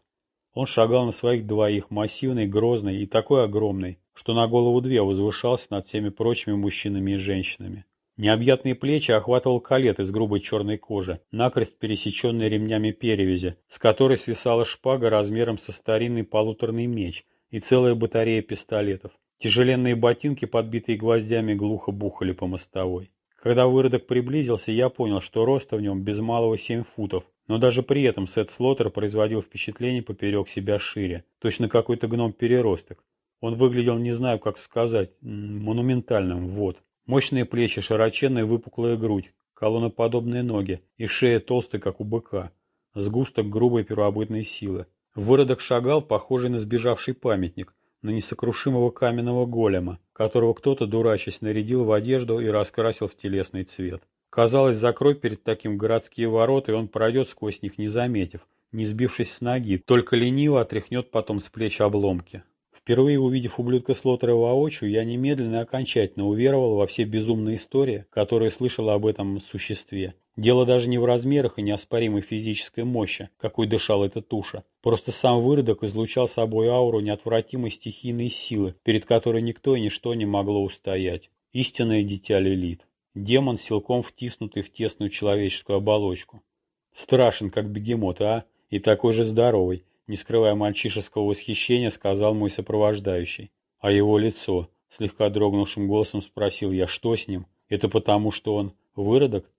Он шагал на своих двоих, массивный, грозный и такой огромный, что на голову две возвышался над всеми прочими мужчинами и женщинами. Необъятные плечи охватывал калет из грубой черной кожи, накрест пересеченный ремнями перевязи, с которой свисала шпага размером со старинный полуторный меч и целая батарея пистолетов. Тяжеленные ботинки, подбитые гвоздями, глухо бухали по мостовой. Когда выродок приблизился, я понял, что роста в нем без малого семь футов, но даже при этом Сет Слоттер производил впечатление поперек себя шире, точно какой-то гном-переросток. Он выглядел, не знаю, как сказать, монументальным, вот. Мощные плечи, широченная выпуклая грудь, колонноподобные ноги и шея толстая, как у быка. Сгусток грубой первобытной силы. Выродок шагал, похожий на сбежавший памятник, на несокрушимого каменного голема, которого кто-то, дурачась, нарядил в одежду и раскрасил в телесный цвет. Казалось, закрой перед таким городские ворота, и он пройдет сквозь них, не заметив, не сбившись с ноги, только лениво отряхнет потом с плеч обломки. Впервые увидев ублюдка Слотера воочию, я немедленно и окончательно уверовал во все безумные истории, которые слышал об этом существе. Дело даже не в размерах и неоспоримой физической мощи, какой дышал эта туша. Просто сам выродок излучал собой ауру неотвратимой стихийной силы, перед которой никто и ничто не могло устоять. Истинное дитя Лилит. Демон, силком втиснутый в тесную человеческую оболочку. Страшен, как бегемот, а? И такой же здоровый не скрывая мальчишеского восхищения, сказал мой сопровождающий. А его лицо, слегка дрогнувшим голосом спросил я, что с ним? Это потому, что он выродок?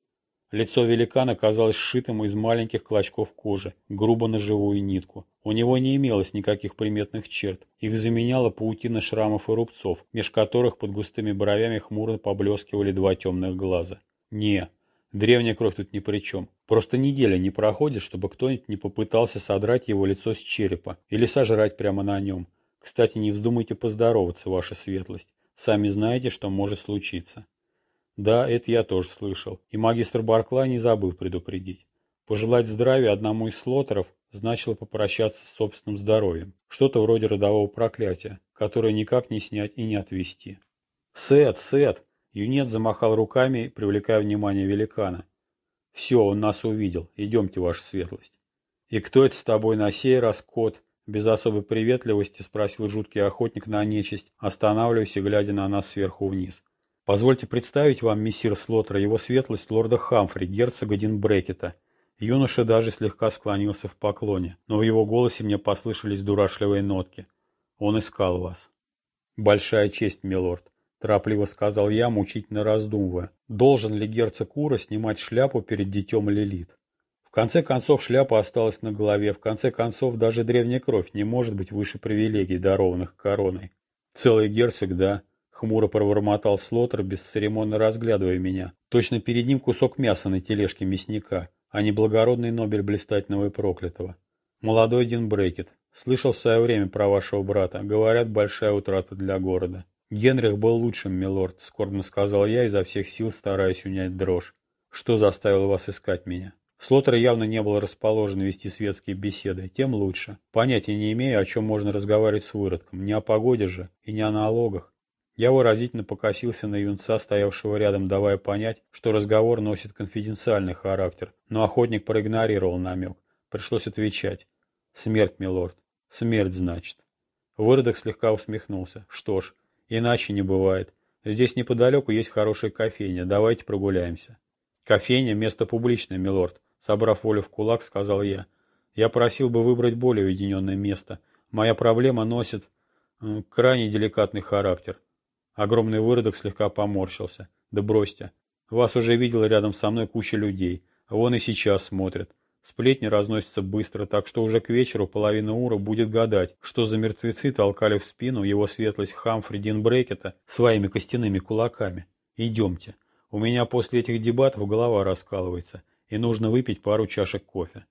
Лицо великана казалось сшитым из маленьких клочков кожи, грубо на живую нитку. У него не имелось никаких приметных черт. Их заменяла паутина шрамов и рубцов, меж которых под густыми бровями хмуро поблескивали два темных глаза. Не, Древняя кровь тут ни при чем. Просто неделя не проходит, чтобы кто-нибудь не попытался содрать его лицо с черепа или сожрать прямо на нем. Кстати, не вздумайте поздороваться, ваша светлость. Сами знаете, что может случиться. Да, это я тоже слышал. И магистр Барклай не забыл предупредить. Пожелать здравия одному из слотеров значило попрощаться с собственным здоровьем. Что-то вроде родового проклятия, которое никак не снять и не отвести. «Сет, Сет!» Юнец замахал руками, привлекая внимание великана. «Все, он нас увидел. Идемте, ваша светлость». «И кто это с тобой на сей раз, кот?» Без особой приветливости спросил жуткий охотник на нечисть, останавливаясь и глядя на нас сверху вниз. «Позвольте представить вам, мессир Слотра, его светлость лорда Хамфри, герцога Динбрекета. Юноша даже слегка склонился в поклоне, но в его голосе мне послышались дурашливые нотки. Он искал вас. Большая честь, милорд, торопливо сказал я, мучительно раздумывая. Должен ли герцог Ура снимать шляпу перед детем Лилит? В конце концов шляпа осталась на голове, в конце концов даже древняя кровь не может быть выше привилегий, дарованных короной. Целый герцог, да, хмуро пробормотал Слотер, бесцеремонно разглядывая меня. Точно перед ним кусок мяса на тележке мясника а не благородный Нобель блистательного и проклятого. Молодой Дин Брекет. Слышал в свое время про вашего брата. Говорят, большая утрата для города. Генрих был лучшим, милорд, скорбно сказал я, изо всех сил стараясь унять дрожь. Что заставило вас искать меня? Слотер явно не был расположен вести светские беседы, тем лучше. Понятия не имею, о чем можно разговаривать с выродком. Не о погоде же и не о налогах. Я выразительно покосился на юнца, стоявшего рядом, давая понять, что разговор носит конфиденциальный характер, но охотник проигнорировал намек. Пришлось отвечать. «Смерть, милорд. Смерть, значит». Выродок слегка усмехнулся. «Что ж, иначе не бывает. Здесь неподалеку есть хорошая кофейня. Давайте прогуляемся». «Кофейня – место публичное, милорд», – собрав волю в кулак, сказал я. «Я просил бы выбрать более уединенное место. Моя проблема носит крайне деликатный характер. Огромный выродок слегка поморщился. Да бросьте. Вас уже видел рядом со мной куча людей. Вон и сейчас смотрят. Сплетни разносятся быстро, так что уже к вечеру половина Ура будет гадать, что за мертвецы толкали в спину его светлость Хамфри Динбрекета своими костяными кулаками. Идемте. У меня после этих дебатов голова раскалывается, и нужно выпить пару чашек кофе.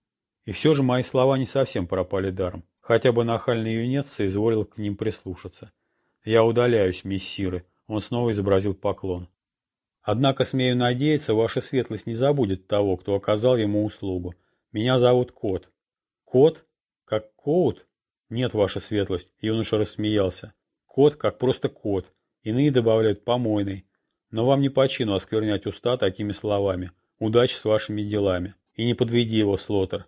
И все же мои слова не совсем пропали даром. Хотя бы нахальный юнец соизволил к ним прислушаться. «Я удаляюсь, мессиры», — он снова изобразил поклон. «Однако, смею надеяться, ваша светлость не забудет того, кто оказал ему услугу. Меня зовут Кот». «Кот? Как Коут?» «Нет, ваша светлость», — юноша рассмеялся. «Кот, как просто кот. Иные добавляют помойный. Но вам не по чину осквернять уста такими словами. Удачи с вашими делами. И не подведи его, Слотер».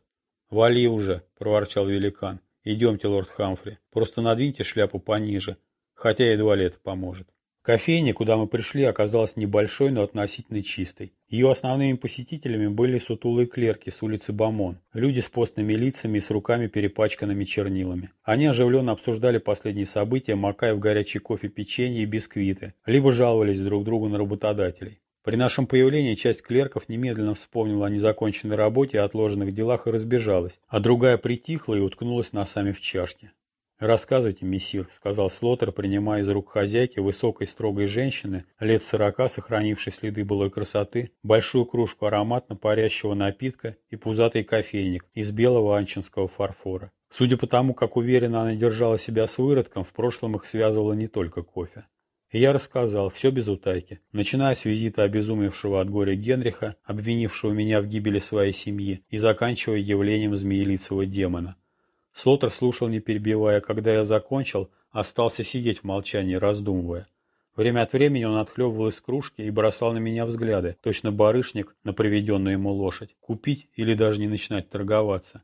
«Вали уже», — проворчал великан. «Идемте, лорд Хамфри. Просто надвиньте шляпу пониже хотя едва ли это поможет. Кофейня, куда мы пришли, оказалась небольшой, но относительно чистой. Ее основными посетителями были сутулые клерки с улицы Бамон, люди с постными лицами и с руками перепачканными чернилами. Они оживленно обсуждали последние события, макая в горячий кофе печенье и бисквиты, либо жаловались друг другу на работодателей. При нашем появлении часть клерков немедленно вспомнила о незаконченной работе отложенных делах и разбежалась, а другая притихла и уткнулась носами в чашки. «Рассказывайте, мессир», — сказал Слотер, принимая из рук хозяйки, высокой строгой женщины, лет сорока, сохранившей следы былой красоты, большую кружку ароматно парящего напитка и пузатый кофейник из белого анчинского фарфора. Судя по тому, как уверенно она держала себя с выродком, в прошлом их связывало не только кофе. И я рассказал, все без утайки, начиная с визита обезумевшего от горя Генриха, обвинившего меня в гибели своей семьи, и заканчивая явлением змеелицего демона, Слотер слушал, не перебивая. Когда я закончил, остался сидеть в молчании, раздумывая. Время от времени он отхлебывал из кружки и бросал на меня взгляды, точно барышник на приведенную ему лошадь. Купить или даже не начинать торговаться.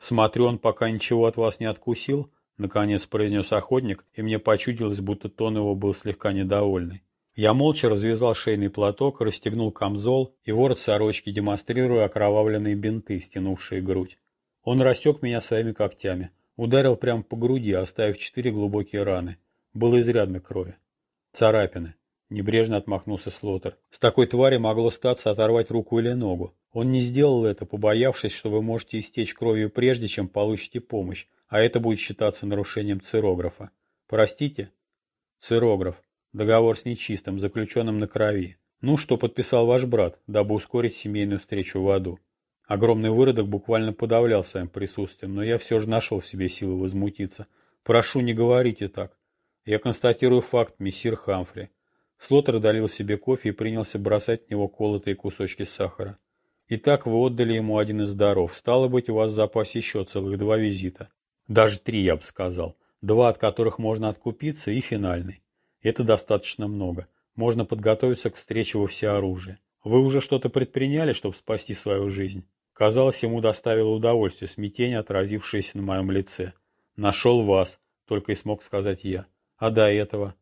«Смотрю, он пока ничего от вас не откусил», — наконец произнес охотник, и мне почудилось, будто тон его был слегка недовольный. Я молча развязал шейный платок, расстегнул камзол и ворот сорочки, демонстрируя окровавленные бинты, стянувшие грудь. Он рассек меня своими когтями, ударил прямо по груди, оставив четыре глубокие раны. Было изрядно крови. Царапины. Небрежно отмахнулся Слотер. С такой твари могло статься оторвать руку или ногу. Он не сделал это, побоявшись, что вы можете истечь кровью прежде, чем получите помощь, а это будет считаться нарушением цирографа. Простите? Цирограф. Договор с нечистым, заключенным на крови. Ну, что подписал ваш брат, дабы ускорить семейную встречу в аду. Огромный выродок буквально подавлял своим присутствием, но я все же нашел в себе силы возмутиться. «Прошу, не говорите так. Я констатирую факт, мессир Хамфри». Слотер долил себе кофе и принялся бросать в него колотые кусочки сахара. «Итак, вы отдали ему один из даров. Стало быть, у вас в запасе еще целых два визита. Даже три, я бы сказал. Два, от которых можно откупиться, и финальный. Это достаточно много. Можно подготовиться к встрече во всеоружии. Вы уже что-то предприняли, чтобы спасти свою жизнь?» Казалось, ему доставило удовольствие смятение, отразившееся на моем лице. «Нашел вас», — только и смог сказать я. «А до этого?»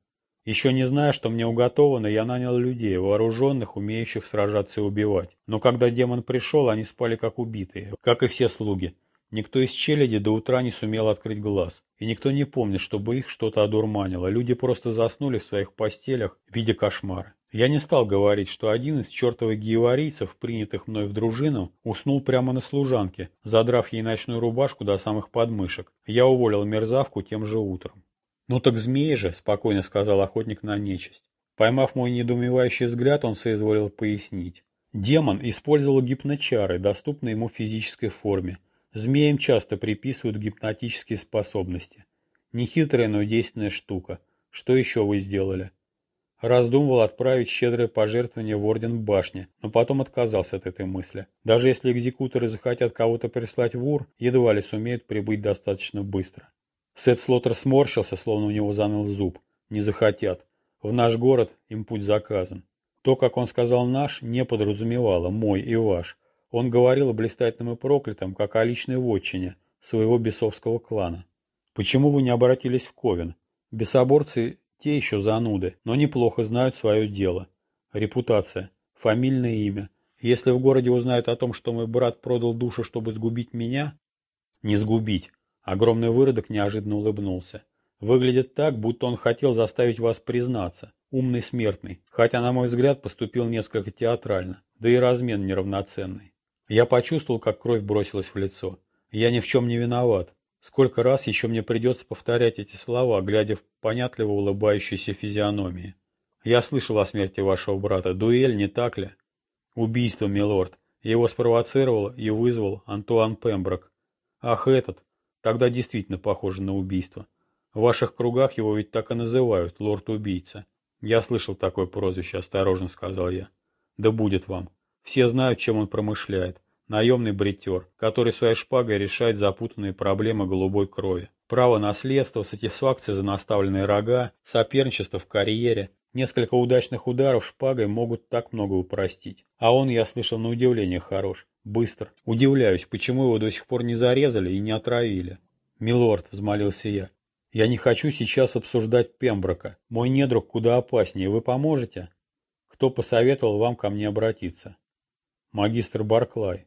Еще не зная, что мне уготовано, я нанял людей, вооруженных, умеющих сражаться и убивать. Но когда демон пришел, они спали как убитые, как и все слуги. Никто из челяди до утра не сумел открыть глаз. И никто не помнит, чтобы их что-то одурманило. Люди просто заснули в своих постелях в виде кошмара. Я не стал говорить, что один из чертовых гееварийцев, принятых мной в дружину, уснул прямо на служанке, задрав ей ночную рубашку до самых подмышек. Я уволил мерзавку тем же утром. «Ну так змеи же», — спокойно сказал охотник на нечисть. Поймав мой недоумевающий взгляд, он соизволил пояснить. Демон использовал гипночары, доступные ему в физической форме. Змеям часто приписывают гипнотические способности. Нехитрая, но действенная штука. Что еще вы сделали? Раздумывал отправить щедрое пожертвование в Орден Башни, но потом отказался от этой мысли. Даже если экзекуторы захотят кого-то прислать в Ур, едва ли сумеют прибыть достаточно быстро. Сет Слоттер сморщился, словно у него заныл зуб. Не захотят. В наш город им путь заказан. То, как он сказал «наш», не подразумевало «мой» и «ваш». Он говорил о блистательном и проклятом, как о личной вотчине своего бесовского клана. Почему вы не обратились в Ковен? Бесоборцы те еще зануды, но неплохо знают свое дело. Репутация, фамильное имя. Если в городе узнают о том, что мой брат продал душу, чтобы сгубить меня... Не сгубить. Огромный выродок неожиданно улыбнулся. Выглядит так, будто он хотел заставить вас признаться. Умный смертный, хотя, на мой взгляд, поступил несколько театрально, да и размен неравноценный. Я почувствовал, как кровь бросилась в лицо. Я ни в чем не виноват. Сколько раз еще мне придется повторять эти слова, глядя в понятливо улыбающиеся физиономии. Я слышал о смерти вашего брата. Дуэль, не так ли? Убийство, милорд. Его спровоцировал и вызвал Антуан Пемброк. Ах, этот. Тогда действительно похоже на убийство. В ваших кругах его ведь так и называют, лорд-убийца. Я слышал такое прозвище, осторожно сказал я. Да будет вам. Все знают, чем он промышляет. Наемный бритер, который своей шпагой решает запутанные проблемы голубой крови. Право наследства, сатисфакция за наставленные рога, соперничество в карьере. Несколько удачных ударов шпагой могут так много упростить. А он, я слышал, на удивление хорош. Быстр. Удивляюсь, почему его до сих пор не зарезали и не отравили. «Милорд», — взмолился я, — «я не хочу сейчас обсуждать Пемброка. Мой недруг куда опаснее. Вы поможете?» «Кто посоветовал вам ко мне обратиться?» Магистр Барклай.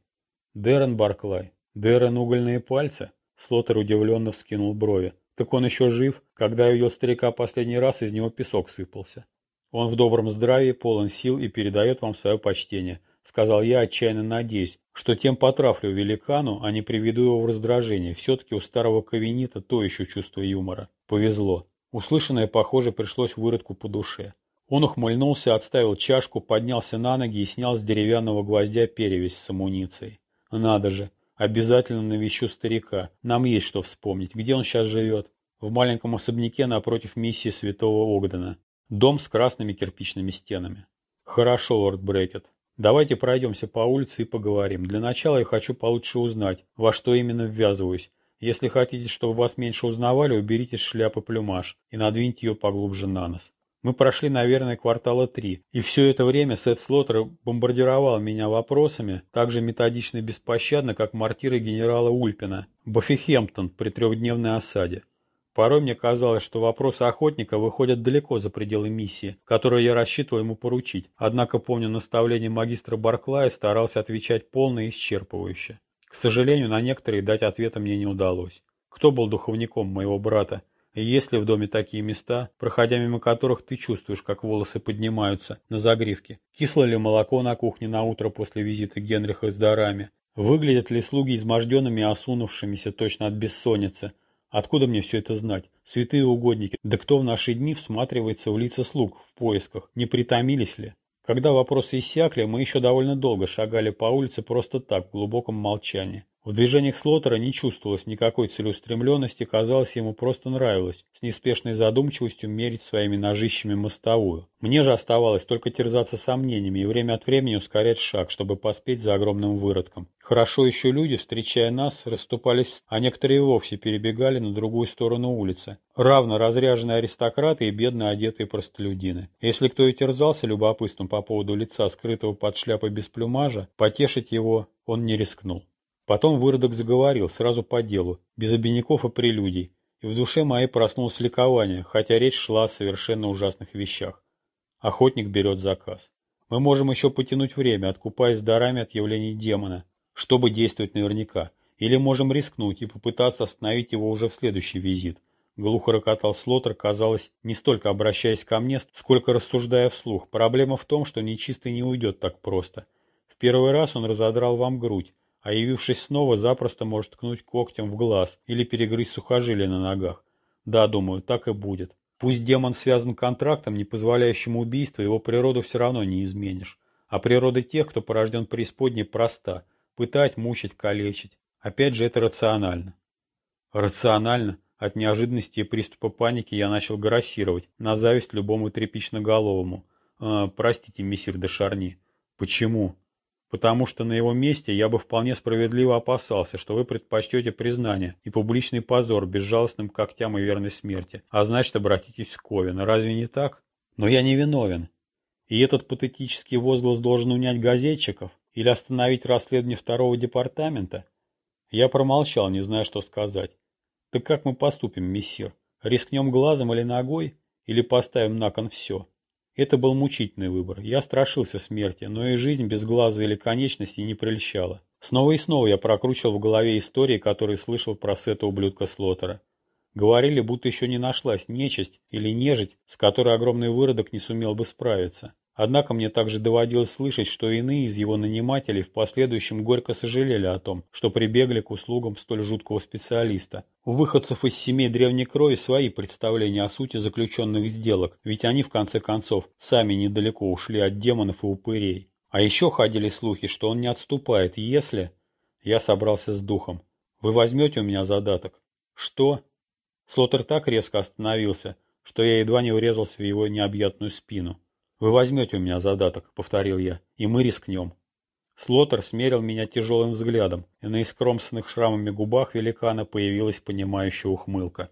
Дэрон Барклай. Дэрон угольные пальцы? Слотер удивленно вскинул брови. Так он еще жив, когда я видел старика последний раз, из него песок сыпался. Он в добром здравии, полон сил и передает вам свое почтение. Сказал я, отчаянно надеясь, что тем потрафлю великану, а не приведу его в раздражение. Все-таки у старого кавенита то еще чувство юмора. Повезло. Услышанное, похоже, пришлось выродку по душе. Он ухмыльнулся, отставил чашку, поднялся на ноги и снял с деревянного гвоздя перевязь с амуницией. Надо же, обязательно навещу старика. Нам есть что вспомнить. Где он сейчас живет? В маленьком особняке напротив миссии святого Огдена. Дом с красными кирпичными стенами. Хорошо, лорд Брекет. Давайте пройдемся по улице и поговорим. Для начала я хочу получше узнать, во что именно ввязываюсь. Если хотите, чтобы вас меньше узнавали, уберите с шляпы плюмаж и надвиньте ее поглубже на нос. Мы прошли, наверное, квартала три, и все это время Сет Слоттер бомбардировал меня вопросами, так же методично и беспощадно, как мортиры генерала Ульпина, Баффихемптон при трехдневной осаде. Порой мне казалось, что вопросы охотника выходят далеко за пределы миссии, которую я рассчитывал ему поручить, однако, помню наставление магистра Барклая, старался отвечать полно и исчерпывающе. К сожалению, на некоторые дать ответа мне не удалось. Кто был духовником моего брата? Есть ли в доме такие места, проходя мимо которых ты чувствуешь, как волосы поднимаются на загривке? Кисло ли молоко на кухне на утро после визита Генриха с дарами? Выглядят ли слуги изможденными и осунувшимися точно от бессонницы? Откуда мне все это знать? Святые угодники, да кто в наши дни всматривается в лица слуг в поисках? Не притомились ли? Когда вопросы иссякли, мы еще довольно долго шагали по улице просто так, в глубоком молчании. В движениях Слотера не чувствовалось никакой целеустремленности, казалось, ему просто нравилось с неспешной задумчивостью мерить своими ножищами мостовую. Мне же оставалось только терзаться сомнениями и время от времени ускорять шаг, чтобы поспеть за огромным выродком. Хорошо еще люди, встречая нас, расступались, а некоторые вовсе перебегали на другую сторону улицы. Равно разряженные аристократы и бедно одетые простолюдины. Если кто и терзался любопытством по поводу лица, скрытого под шляпой без плюмажа, потешить его он не рискнул. Потом выродок заговорил, сразу по делу, без обиняков и прелюдий, и в душе моей проснулось ликование, хотя речь шла о совершенно ужасных вещах. Охотник берет заказ. Мы можем еще потянуть время, откупаясь дарами от явлений демона, чтобы действовать наверняка. Или можем рискнуть и попытаться остановить его уже в следующий визит. Глухо рокотал Слотер, казалось, не столько обращаясь ко мне, сколько рассуждая вслух. Проблема в том, что нечистый не уйдет так просто. В первый раз он разодрал вам грудь, а явившись снова, запросто может ткнуть когтем в глаз или перегрызть сухожилие на ногах. Да, думаю, так и будет. Пусть демон связан контрактом, не позволяющим убийству, его природу все равно не изменишь. А природа тех, кто порожден преисподней, проста. Пытать, мучить, калечить. Опять же, это рационально. Рационально? От неожиданности и приступа паники я начал грассировать, на зависть любому тряпичноголовому. Э, простите, мессир де Шарни. Почему? Потому что на его месте я бы вполне справедливо опасался, что вы предпочтете признание и публичный позор безжалостным когтям и верной смерти, а значит обратитесь в Ковен. Разве не так? Но я не виновен. И этот патетический возглас должен унять газетчиков или остановить расследование второго департамента? Я промолчал, не зная, что сказать. Так как мы поступим, мессир? Рискнем глазом или ногой? Или поставим на кон все? Это был мучительный выбор. Я страшился смерти, но и жизнь без глаза или конечности не прельщала. Снова и снова я прокручивал в голове истории, которые слышал про Сета ублюдка Слотера. Говорили, будто еще не нашлась нечисть или нежить, с которой огромный выродок не сумел бы справиться. Однако мне также доводилось слышать, что иные из его нанимателей в последующем горько сожалели о том, что прибегли к услугам столь жуткого специалиста. У выходцев из семей древней крови свои представления о сути заключенных сделок, ведь они, в конце концов, сами недалеко ушли от демонов и упырей. А еще ходили слухи, что он не отступает, если... Я собрался с духом. Вы возьмете у меня задаток? Что? Слотер так резко остановился, что я едва не урезался в его необъятную спину. «Вы возьмете у меня задаток», — повторил я, — «и мы рискнем». Слотер смерил меня тяжелым взглядом, и на искромсанных шрамами губах великана появилась понимающая ухмылка.